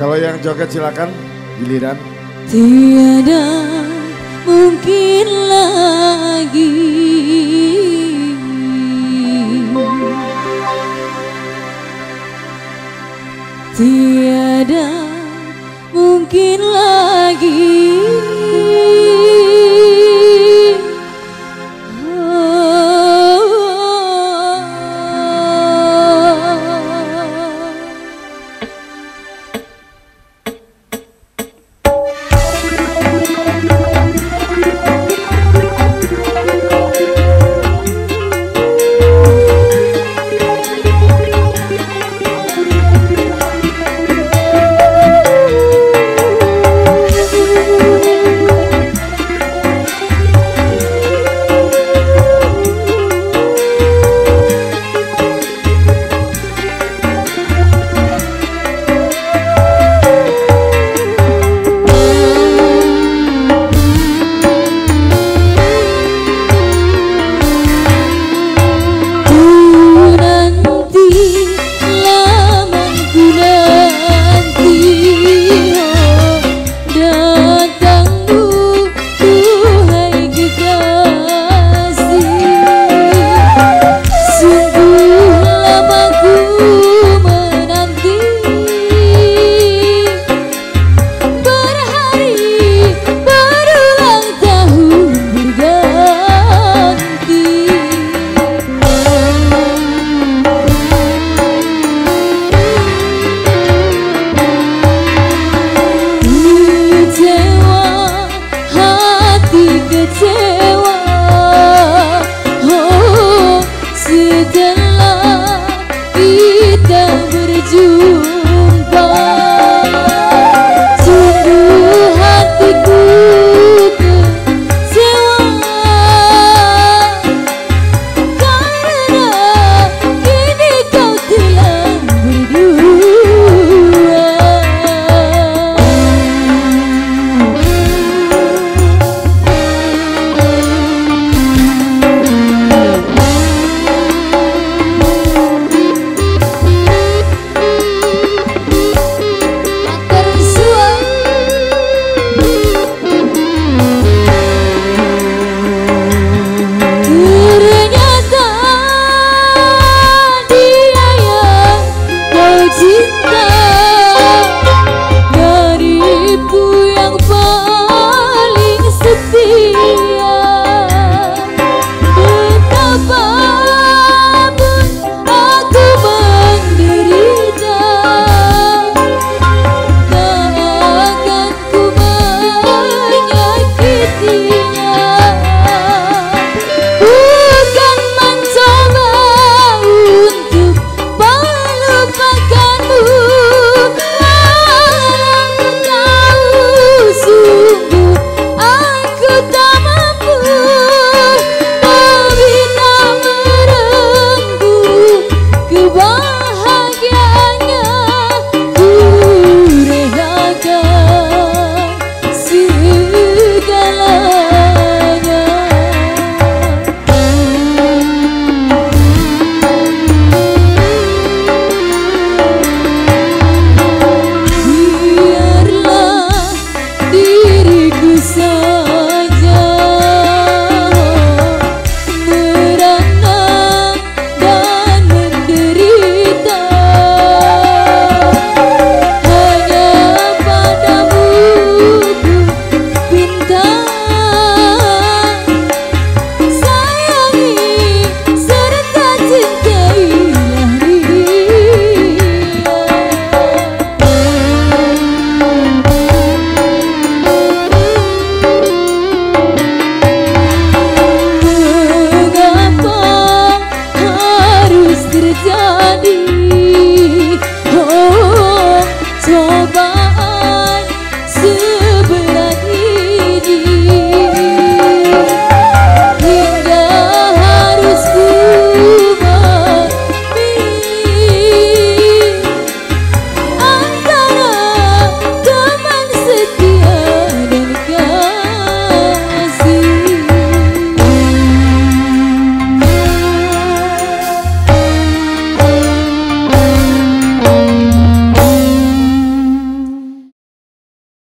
Kalau yang joget silakan giliran. Tiada mungkin lagi Tiada mungkin lagi